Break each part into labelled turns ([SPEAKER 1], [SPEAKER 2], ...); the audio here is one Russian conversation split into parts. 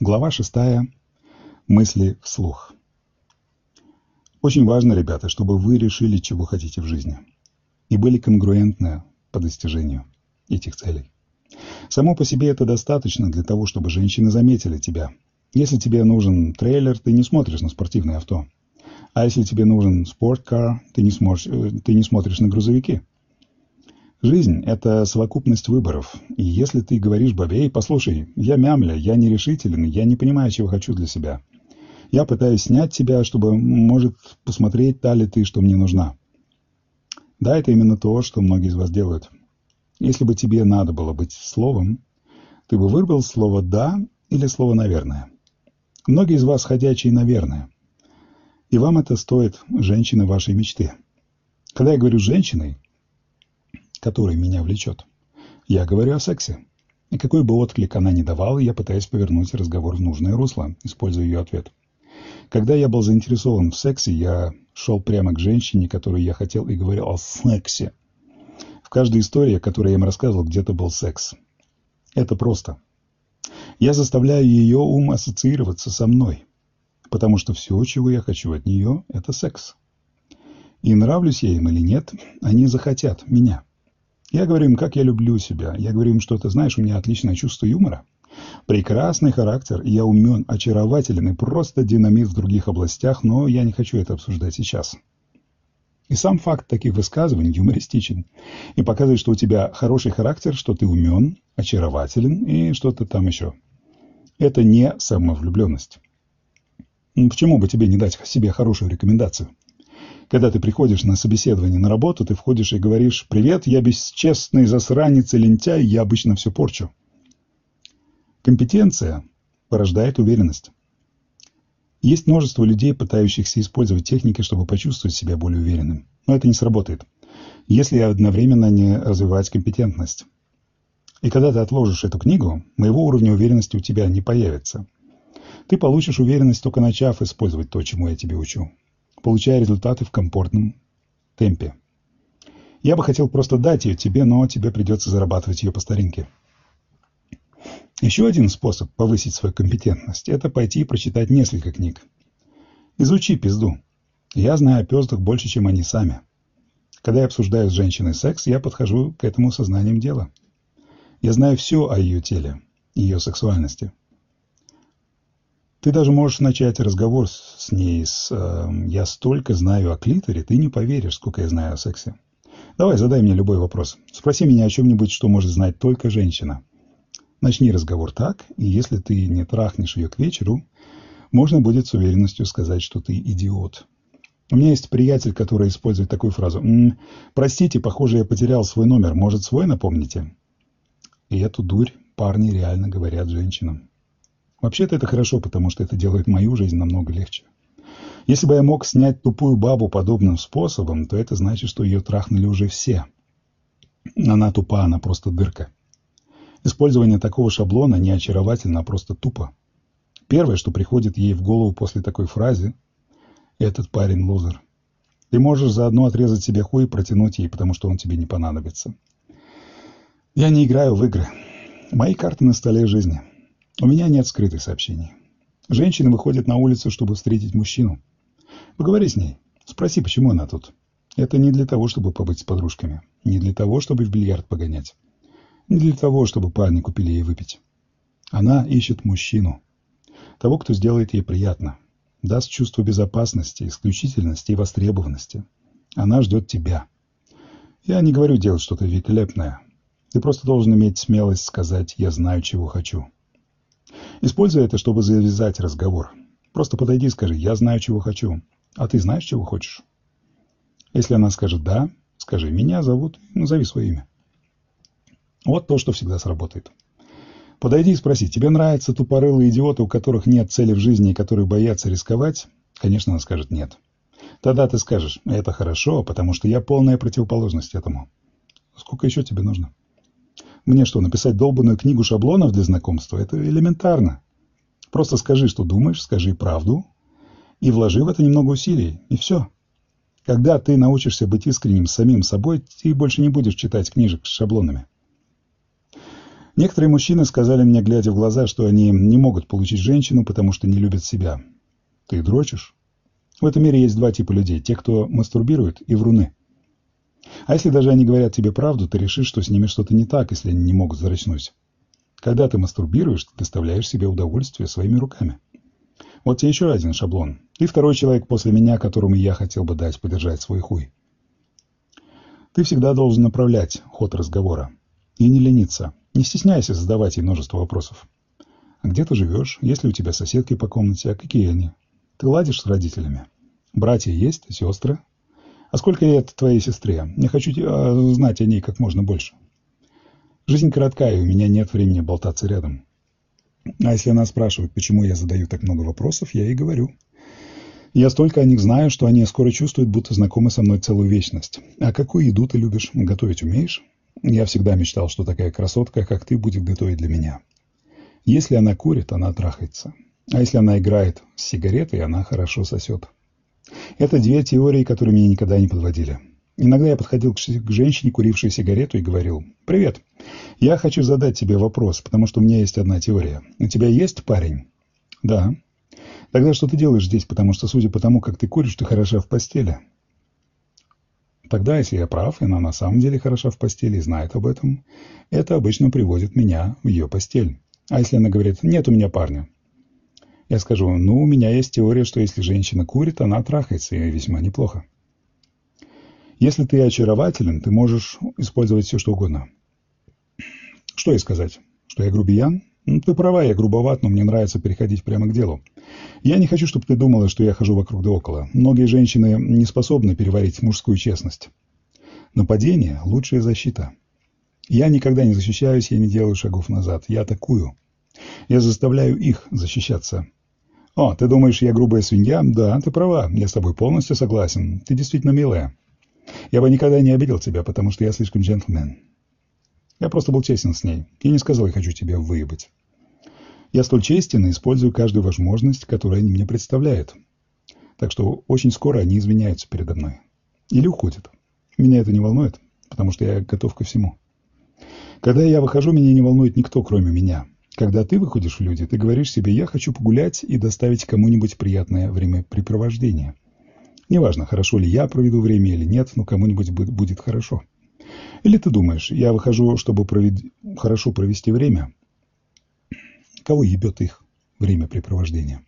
[SPEAKER 1] Глава шестая. Мысли вслух. Очень важно, ребята, чтобы вы решили, чего хотите в жизни. И были конгруентны по достижению этих целей. Само по себе это достаточно для того, чтобы женщины заметили тебя. Если тебе нужен трейлер, ты не смотришь на спортивное авто. А если тебе нужен спорткар, ты не, сможешь, э, ты не смотришь на грузовики. Жизнь – это совокупность выборов. И если ты говоришь бабе, «Эй, послушай, я мямля, я нерешителен, я не понимаю, чего хочу для себя. Я пытаюсь снять тебя, чтобы, может, посмотреть, та ли ты, что мне нужна». Да, это именно то, что многие из вас делают. Если бы тебе надо было быть словом, ты бы выбрал слово «да» или слово «наверное». Многие из вас ходячие «наверное». И вам это стоит женщины вашей мечты. Когда я говорю «женщиной», который меня влечет. Я говорю о сексе. И какой бы отклик она ни давала, я пытаюсь повернуть разговор в нужное русло, используя ее ответ. Когда я был заинтересован в сексе, я шел прямо к женщине, которую я хотел, и говорил о сексе. В каждой истории, которую я им рассказывал, где-то был секс. Это просто. Я заставляю ее ум ассоциироваться со мной, потому что все, чего я хочу от нее, это секс. И нравлюсь я им или нет, они захотят меня. Я говорю им, как я люблю себя. Я говорю им, что ты знаешь, у меня отличное чувство юмора. Прекрасный характер, я умен, очарователен и просто динамит в других областях, но я не хочу это обсуждать сейчас. И сам факт таких высказываний юмористичен и показывает, что у тебя хороший характер, что ты умен, очарователен и что-то там еще. Это не самовлюбленность. Почему бы тебе не дать себе хорошую рекомендацию? Когда ты приходишь на собеседование на работу, ты входишь и говоришь «Привет, я бесчестный засранец и лентяй, я обычно все порчу». Компетенция порождает уверенность. Есть множество людей, пытающихся использовать техники, чтобы почувствовать себя более уверенным. Но это не сработает, если одновременно не развивать компетентность. И когда ты отложишь эту книгу, моего уровня уверенности у тебя не появится. Ты получишь уверенность, только начав использовать то, чему я тебе учу получая результаты в комфортном темпе. Я бы хотел просто дать ее тебе, но тебе придется зарабатывать ее по старинке. Еще один способ повысить свою компетентность – это пойти и прочитать несколько книг. Изучи пизду. Я знаю о пездах больше, чем они сами. Когда я обсуждаю с женщиной секс, я подхожу к этому сознанием дела. Я знаю все о ее теле, ее сексуальности. Ты даже можешь начать разговор с ней с э, «Я столько знаю о клиторе, ты не поверишь, сколько я знаю о сексе». Давай, задай мне любой вопрос. Спроси меня о чем-нибудь, что может знать только женщина. Начни разговор так, и если ты не трахнешь ее к вечеру, можно будет с уверенностью сказать, что ты идиот. У меня есть приятель, который использует такую фразу. «М -м, «Простите, похоже, я потерял свой номер. Может, свой напомните?» И эту дурь парни реально говорят женщинам. Вообще-то это хорошо, потому что это делает мою жизнь намного легче. Если бы я мог снять тупую бабу подобным способом, то это значит, что ее трахнули уже все. Она тупа, она просто дырка. Использование такого шаблона не очаровательно, а просто тупо. Первое, что приходит ей в голову после такой фразы – «этот парень лузер». Ты можешь заодно отрезать себе хуй и протянуть ей, потому что он тебе не понадобится. Я не играю в игры. Мои карты на столе жизни – у меня нет скрытых сообщений. Женщина выходит на улицу, чтобы встретить мужчину. Поговори с ней. Спроси, почему она тут. Это не для того, чтобы побыть с подружками. Не для того, чтобы в бильярд погонять. Не для того, чтобы парни купили ей выпить. Она ищет мужчину. Того, кто сделает ей приятно. Даст чувство безопасности, исключительности и востребованности. Она ждет тебя. Я не говорю делать что-то великолепное. Ты просто должен иметь смелость сказать «я знаю, чего хочу». Используй это, чтобы завязать разговор. Просто подойди и скажи «я знаю, чего хочу». А ты знаешь, чего хочешь? Если она скажет «да», скажи «меня зовут», назови свое имя. Вот то, что всегда сработает. Подойди и спроси, тебе нравятся тупорылые идиоты, у которых нет цели в жизни и которые боятся рисковать? Конечно, она скажет нет. Тогда ты скажешь, это хорошо, потому что я полная противоположность этому. Сколько еще тебе нужно? Мне что, написать долбанную книгу шаблонов для знакомства? Это элементарно. Просто скажи, что думаешь, скажи правду и вложи в это немного усилий, и все. Когда ты научишься быть искренним с самим собой, ты больше не будешь читать книжек с шаблонами. Некоторые мужчины сказали мне, глядя в глаза, что они не могут получить женщину, потому что не любят себя. Ты дрочишь? В этом мире есть два типа людей. Те, кто мастурбирует, и вруны. А если даже они говорят тебе правду, ты решишь, что с ними что-то не так, если они не могут зарочнуть. Когда ты мастурбируешь, ты доставляешь себе удовольствие своими руками. Вот тебе еще один шаблон. Ты второй человек после меня, которому я хотел бы дать подержать свой хуй. Ты всегда должен направлять ход разговора. И не лениться. Не стесняйся задавать ей множество вопросов. Где ты живешь? Есть ли у тебя соседки по комнате? А какие они? Ты ладишь с родителями? Братья есть? Сестры? А сколько лет твоей сестре? Я хочу а, знать о ней как можно больше. Жизнь короткая, и у меня нет времени болтаться рядом. А если она спрашивает, почему я задаю так много вопросов, я ей говорю. Я столько о них знаю, что они скоро чувствуют, будто знакомы со мной целую вечность. А какую еду ты любишь? Готовить умеешь? Я всегда мечтал, что такая красотка, как ты, будет готовить для меня. Если она курит, она трахается. А если она играет с сигаретой, она хорошо сосет. Это две теории, которые меня никогда не подводили. Иногда я подходил к женщине, курившей сигарету, и говорил, «Привет, я хочу задать тебе вопрос, потому что у меня есть одна теория. У тебя есть парень?» «Да». «Тогда что ты делаешь здесь, потому что, судя по тому, как ты куришь, ты хороша в постели?» Тогда, если я прав, и она на самом деле хороша в постели и знает об этом, это обычно приводит меня в ее постель. А если она говорит «нет у меня парня», я скажу «ну, у меня есть теория, что если женщина курит, она трахается, и весьма неплохо». Если ты очарователен, ты можешь использовать все, что угодно. Что ей сказать? Что я грубиян? Ну, ты права, я грубоват, но мне нравится переходить прямо к делу. Я не хочу, чтобы ты думала, что я хожу вокруг да около. Многие женщины не способны переварить мужскую честность. Нападение – лучшая защита. Я никогда не защищаюсь, я не делаю шагов назад. Я атакую. Я заставляю их защищаться. О, ты думаешь, я грубая свинья? Да, ты права. Я с тобой полностью согласен. Ты действительно милая. Я бы никогда не обидел тебя, потому что я слишком джентльмен. Я просто был честен с ней. Я не сказал, я хочу тебя выебать. Я столь честен и использую каждую возможность, которую они мне представляют. Так что очень скоро они извиняются передо мной. Или уходят. Меня это не волнует, потому что я готов ко всему. Когда я выхожу, меня не волнует никто, кроме меня. Когда ты выходишь в люди, ты говоришь себе «я хочу погулять и доставить кому-нибудь приятное времяпрепровождение». Неважно, хорошо ли я проведу время или нет, но кому-нибудь будет хорошо. Или ты думаешь, я выхожу, чтобы провед... хорошо провести время, Кого ебет их времяпрепровождение?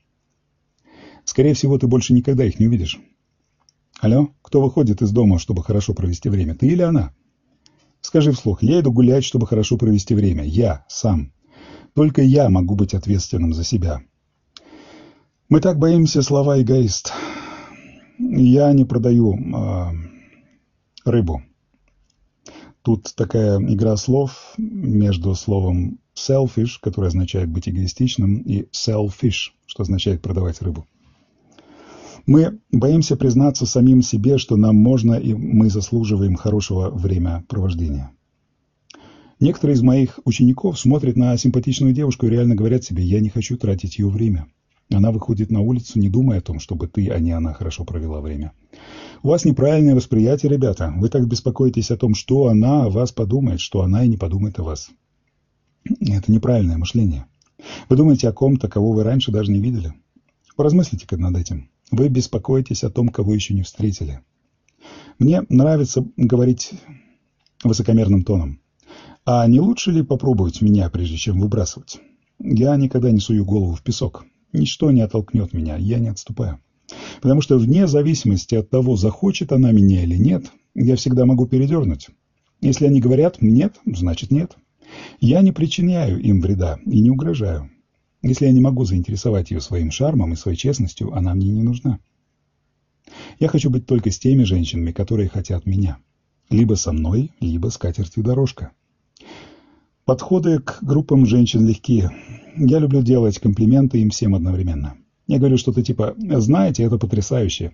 [SPEAKER 1] Скорее всего, ты больше никогда их не увидишь. Алло, кто выходит из дома, чтобы хорошо провести время, ты или она? Скажи вслух, я иду гулять, чтобы хорошо провести время. Я, сам. Только я могу быть ответственным за себя. Мы так боимся слова «эгоист». Я не продаю э, рыбу. Тут такая игра слов между словом selfish, которое означает быть эгоистичным, и selfish, что означает продавать рыбу. Мы боимся признаться самим себе, что нам можно и мы заслуживаем хорошего времяпровождения. Некоторые из моих учеников смотрят на симпатичную девушку и реально говорят себе, я не хочу тратить ее время. Она выходит на улицу, не думая о том, чтобы ты, а не она, хорошо провела время. У вас неправильное восприятие, ребята. Вы так беспокоитесь о том, что она о вас подумает, что она и не подумает о вас. Это неправильное мышление. Вы думаете о ком-то, кого вы раньше даже не видели? Поразмыслите-ка над этим. Вы беспокоитесь о том, кого еще не встретили. Мне нравится говорить высокомерным тоном. А не лучше ли попробовать меня, прежде чем выбрасывать? Я никогда не сую голову в песок. Ничто не оттолкнет меня, я не отступаю. Потому что вне зависимости от того, захочет она меня или нет, я всегда могу передернуть. Если они говорят «нет», значит «нет». Я не причиняю им вреда и не угрожаю. Если я не могу заинтересовать ее своим шармом и своей честностью, она мне не нужна. Я хочу быть только с теми женщинами, которые хотят меня. Либо со мной, либо с катертью дорожка. Подходы к группам женщин легкие. Я люблю делать комплименты им всем одновременно. Я говорю что-то типа «Знаете, это потрясающе.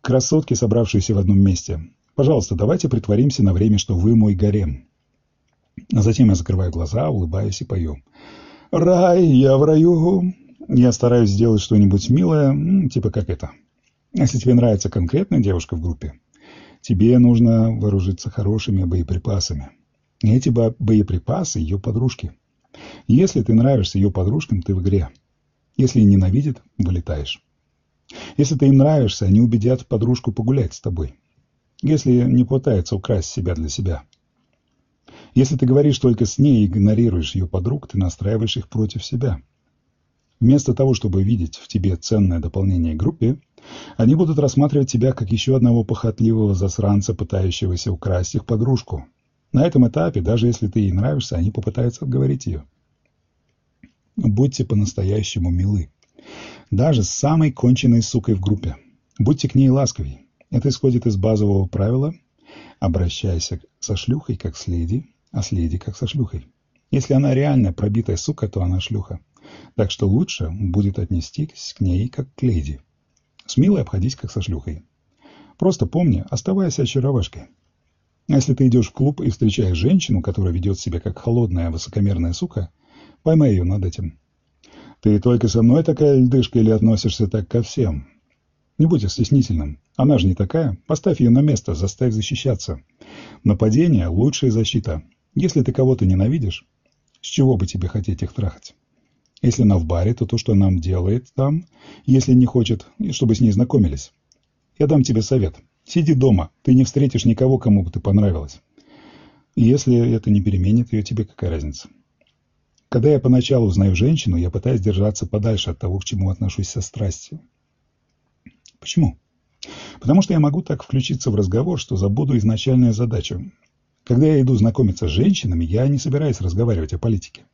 [SPEAKER 1] Красотки, собравшиеся в одном месте. Пожалуйста, давайте притворимся на время, что вы мой гарем. Затем я закрываю глаза, улыбаюсь и пою. «Рай, я в раю!» Я стараюсь сделать что-нибудь милое, типа как это. Если тебе нравится конкретная девушка в группе, тебе нужно вооружиться хорошими боеприпасами. И эти боеприпасы – ее подружки. Если ты нравишься ее подружкам, ты в игре. Если ненавидят, вылетаешь. Если ты им нравишься, они убедят подружку погулять с тобой. Если не пытаются украсть себя для себя. Если ты говоришь только с ней и игнорируешь ее подруг, ты настраиваешь их против себя. Вместо того, чтобы видеть в тебе ценное дополнение группе, они будут рассматривать тебя как еще одного похотливого засранца, пытающегося украсть их подружку. На этом этапе, даже если ты ей нравишься, они попытаются отговорить ее. Будьте по-настоящему милы. Даже с самой конченной сукой в группе. Будьте к ней ласковей. Это исходит из базового правила «обращайся со шлюхой, как с леди, а с леди, как со шлюхой». Если она реально пробитая сука, то она шлюха. Так что лучше будет отнестись к ней, как к леди. С милой обходись, как со шлюхой. Просто помни, оставайся очаровашкой. А если ты идешь в клуб и встречаешь женщину, которая ведет себя как холодная, высокомерная сука, поймай ее над этим. Ты только со мной такая льдышка или относишься так ко всем? Не будь стеснительным. Она же не такая. Поставь ее на место, заставь защищаться. Нападение – лучшая защита. Если ты кого-то ненавидишь, с чего бы тебе хотеть их трахать? Если она в баре, то то, что она делает там, если не хочет, чтобы с ней знакомились. Я дам тебе совет. Сиди дома, ты не встретишь никого, кому бы ты понравилась. И если это не переменит ее, тебе какая разница? Когда я поначалу узнаю женщину, я пытаюсь держаться подальше от того, к чему отношусь со страстью. Почему? Потому что я могу так включиться в разговор, что забуду изначальную задачу. Когда я иду знакомиться с женщинами, я не собираюсь разговаривать о политике.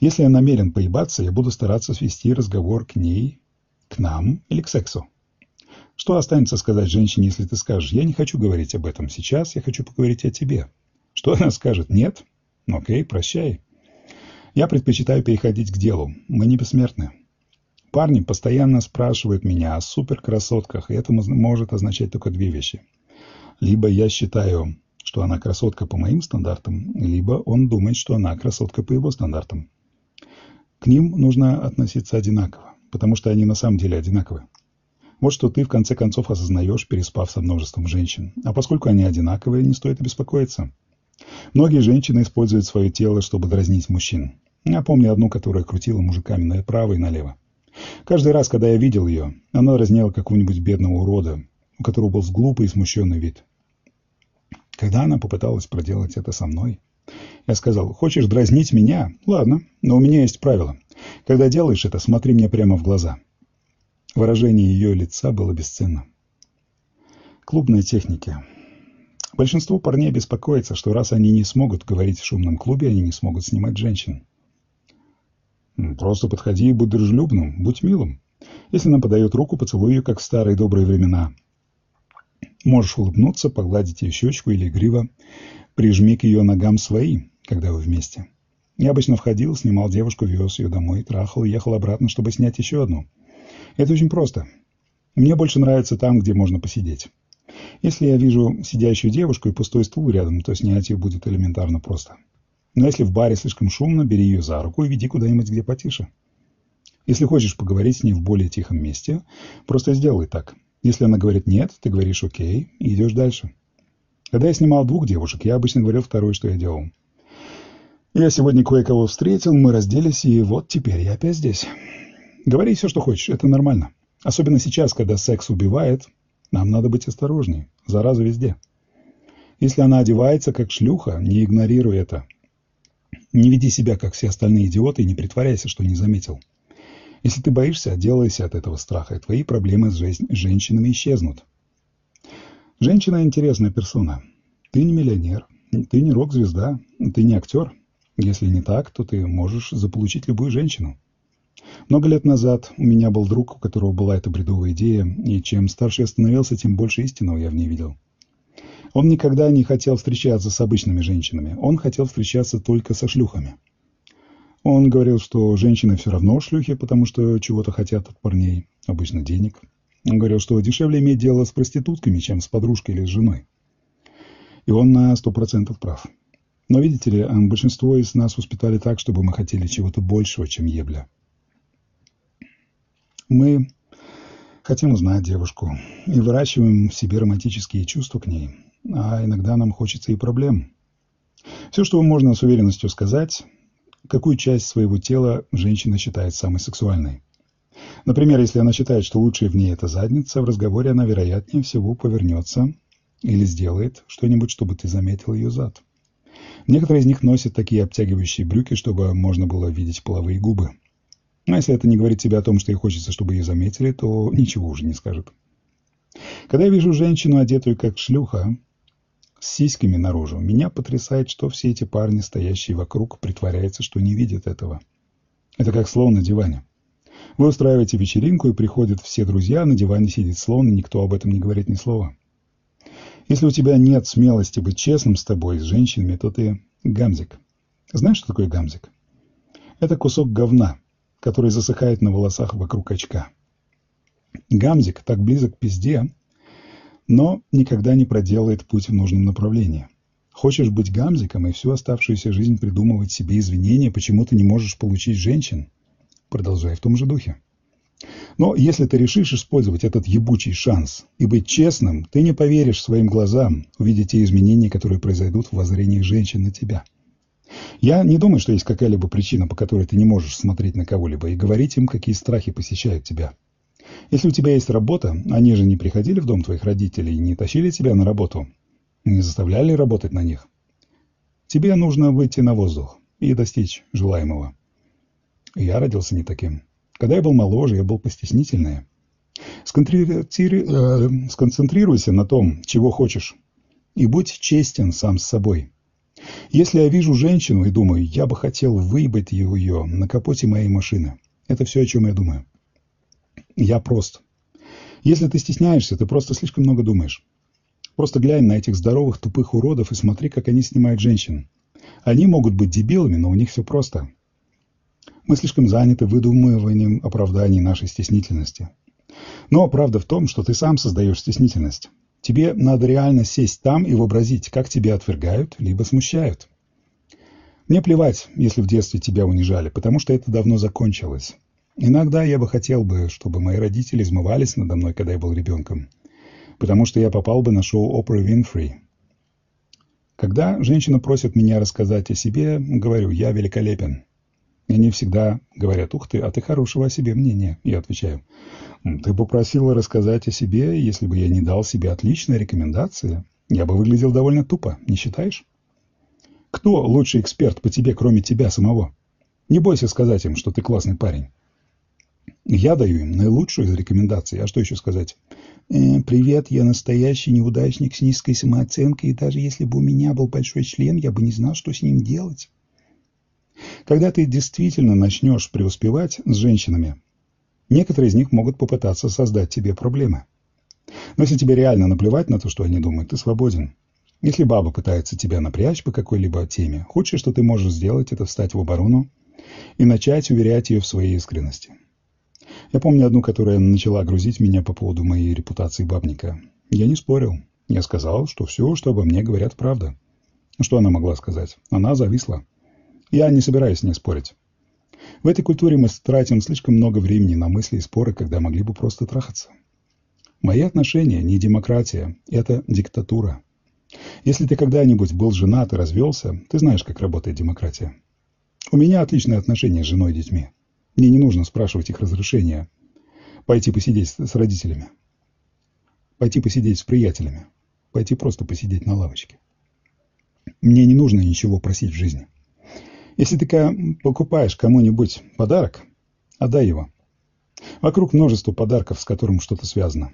[SPEAKER 1] Если я намерен поебаться, я буду стараться свести разговор к ней, к нам или к сексу. Что останется сказать женщине, если ты скажешь, я не хочу говорить об этом сейчас, я хочу поговорить о тебе? Что она скажет? Нет? Ну окей, прощай. Я предпочитаю переходить к делу. Мы не бессмертны. Парни постоянно спрашивают меня о суперкрасотках, и это может означать только две вещи. Либо я считаю, что она красотка по моим стандартам, либо он думает, что она красотка по его стандартам. К ним нужно относиться одинаково, потому что они на самом деле одинаковы. Вот что ты в конце концов осознаешь, переспав со множеством женщин. А поскольку они одинаковые, не стоит беспокоиться. Многие женщины используют свое тело, чтобы дразнить мужчин. Я помню одну, которая крутила мужиками направо и налево. Каждый раз, когда я видел ее, она дразнила какого-нибудь бедного урода, у которого был глупый и смущенный вид. Когда она попыталась проделать это со мной, я сказал, хочешь дразнить меня? Ладно, но у меня есть правило. Когда делаешь это, смотри мне прямо в глаза. Выражение ее лица было бесценно. Клубные техники. Большинство парней беспокоится, что раз они не смогут говорить в шумном клубе, они не смогут снимать женщин. Просто подходи и будь дружелюбным, будь милым. Если она подает руку, поцелуй ее, как в старые добрые времена. Можешь улыбнуться, погладить ее щечку или игриво прижми к ее ногам свои, когда вы вместе. Я обычно входил, снимал девушку, вез ее домой, трахал и ехал обратно, чтобы снять еще одну. Это очень просто. Мне больше нравится там, где можно посидеть. Если я вижу сидящую девушку и пустой стул рядом, то снять ее будет элементарно просто. Но если в баре слишком шумно, бери ее за руку и веди куда-нибудь, где потише. Если хочешь поговорить с ней в более тихом месте, просто сделай так. Если она говорит «нет», ты говоришь «окей» и идешь дальше. Когда я снимал двух девушек, я обычно говорил второй, что я делал. Я сегодня кое-кого встретил, мы разделись, и вот теперь я опять здесь. Говори все, что хочешь, это нормально. Особенно сейчас, когда секс убивает, нам надо быть осторожнее. Зараза везде. Если она одевается как шлюха, не игнорируй это. Не веди себя, как все остальные идиоты, и не притворяйся, что не заметил. Если ты боишься, отделайся от этого страха, и твои проблемы с жизнь, женщинами исчезнут. Женщина – интересная персона. Ты не миллионер, ты не рок-звезда, ты не актер. Если не так, то ты можешь заполучить любую женщину. Много лет назад у меня был друг, у которого была эта бредовая идея, и чем старше я становился, тем больше истинного я в ней видел. Он никогда не хотел встречаться с обычными женщинами, он хотел встречаться только со шлюхами. Он говорил, что женщины все равно шлюхи, потому что чего-то хотят от парней, обычно денег. Он говорил, что дешевле иметь дело с проститутками, чем с подружкой или с женой. И он на сто процентов прав. Но видите ли, большинство из нас воспитали так, чтобы мы хотели чего-то большего, чем ебля. Мы хотим узнать девушку и выращиваем в себе романтические чувства к ней, а иногда нам хочется и проблем. Все, что можно с уверенностью сказать, какую часть своего тела женщина считает самой сексуальной. Например, если она считает, что лучшее в ней – это задница, в разговоре она, вероятнее всего, повернется или сделает что-нибудь, чтобы ты заметил ее зад. Некоторые из них носят такие обтягивающие брюки, чтобы можно было видеть половые губы. Но если это не говорит тебе о том, что ей хочется, чтобы ее заметили, то ничего уже не скажет. Когда я вижу женщину, одетую как шлюха, с сиськами наружу, меня потрясает, что все эти парни, стоящие вокруг, притворяются, что не видят этого. Это как слон на диване. Вы устраиваете вечеринку, и приходят все друзья, на диване сидит слон, и никто об этом не говорит ни слова. Если у тебя нет смелости быть честным с тобой, с женщинами, то ты гамзик. Знаешь, что такое гамзик? Это кусок говна, который засыхает на волосах вокруг очка. Гамзик так близок к пизде, но никогда не проделает путь в нужном направлении. Хочешь быть гамзиком и всю оставшуюся жизнь придумывать себе извинения, почему ты не можешь получить женщин? Продолжай в том же духе. Но если ты решишь использовать этот ебучий шанс и быть честным, ты не поверишь своим глазам, увидеть те изменения, которые произойдут в воззрении женщин на тебя. Я не думаю, что есть какая-либо причина, по которой ты не можешь смотреть на кого-либо и говорить им, какие страхи посещают тебя. Если у тебя есть работа, они же не приходили в дом твоих родителей и не тащили тебя на работу, не заставляли работать на них. Тебе нужно выйти на воздух и достичь желаемого. Я родился не таким. Когда я был моложе, я был постеснительнее. Э, сконцентрируйся на том, чего хочешь, и будь честен сам с собой. Если я вижу женщину и думаю, я бы хотел выебать ее на капоте моей машины, это все, о чем я думаю. Я прост. Если ты стесняешься, ты просто слишком много думаешь. Просто глянь на этих здоровых тупых уродов и смотри, как они снимают женщин. Они могут быть дебилами, но у них все просто. Мы слишком заняты выдумыванием оправданий нашей стеснительности. Но правда в том, что ты сам создаешь стеснительность. Тебе надо реально сесть там и вообразить, как тебя отвергают, либо смущают. Мне плевать, если в детстве тебя унижали, потому что это давно закончилось. Иногда я бы хотел бы, чтобы мои родители измывались надо мной, когда я был ребенком, потому что я попал бы на шоу Опры Винфри. Когда женщина просит меня рассказать о себе, говорю, я великолепен. И они всегда говорят, ух ты, а ты хорошего о себе мнения. Я отвечаю, ты попросила рассказать о себе, если бы я не дал себе отличные рекомендации, я бы выглядел довольно тупо, не считаешь? Кто лучший эксперт по тебе, кроме тебя самого? Не бойся сказать им, что ты классный парень. Я даю им наилучшую из рекомендаций. А что еще сказать? Э, «Привет, я настоящий неудачник с низкой самооценкой, и даже если бы у меня был большой член, я бы не знал, что с ним делать». Когда ты действительно начнешь преуспевать с женщинами, некоторые из них могут попытаться создать тебе проблемы. Но если тебе реально наплевать на то, что они думают, ты свободен. Если баба пытается тебя напрячь по какой-либо теме, худшее, что ты можешь сделать, это встать в оборону и начать уверять ее в своей искренности. Я помню одну, которая начала грузить меня по поводу моей репутации бабника. Я не спорил. Я сказал, что все, что обо мне говорят, правда. Что она могла сказать? Она зависла. Я не собираюсь с ней спорить. В этой культуре мы тратим слишком много времени на мысли и споры, когда могли бы просто трахаться. Мои отношения не демократия, это диктатура. Если ты когда-нибудь был женат и развелся, ты знаешь, как работает демократия. У меня отличные отношения с женой и детьми. Мне не нужно спрашивать их разрешения. Пойти посидеть с родителями. Пойти посидеть с приятелями. Пойти просто посидеть на лавочке. Мне не нужно ничего просить в жизни. Если ты покупаешь кому-нибудь подарок, отдай его. Вокруг множество подарков, с которым что-то связано.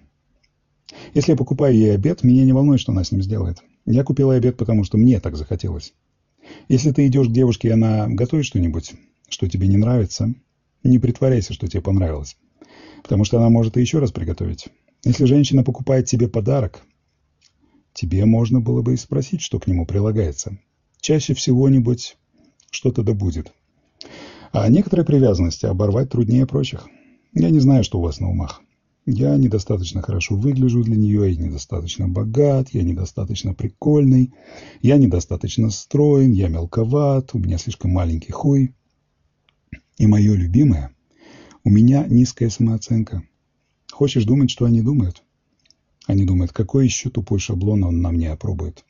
[SPEAKER 1] Если я покупаю ей обед, меня не волнует, что она с ним сделает. Я купила обед, потому что мне так захотелось. Если ты идешь к девушке, и она готовит что-нибудь, что тебе не нравится, не притворяйся, что тебе понравилось, потому что она может и еще раз приготовить. Если женщина покупает тебе подарок, тебе можно было бы и спросить, что к нему прилагается. Чаще всего-нибудь что-то да будет. А некоторые привязанности оборвать труднее прочих. Я не знаю, что у вас на умах. Я недостаточно хорошо выгляжу для нее, я недостаточно богат, я недостаточно прикольный, я недостаточно строен, я мелковат, у меня слишком маленький хуй. И мое любимое, у меня низкая самооценка. Хочешь думать, что они думают? Они думают, какой еще тупой шаблон он на мне опробует.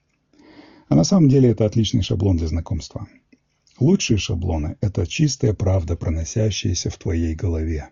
[SPEAKER 1] А на самом деле это отличный шаблон для знакомства. Лучшие шаблоны – это чистая правда, проносящаяся в твоей голове.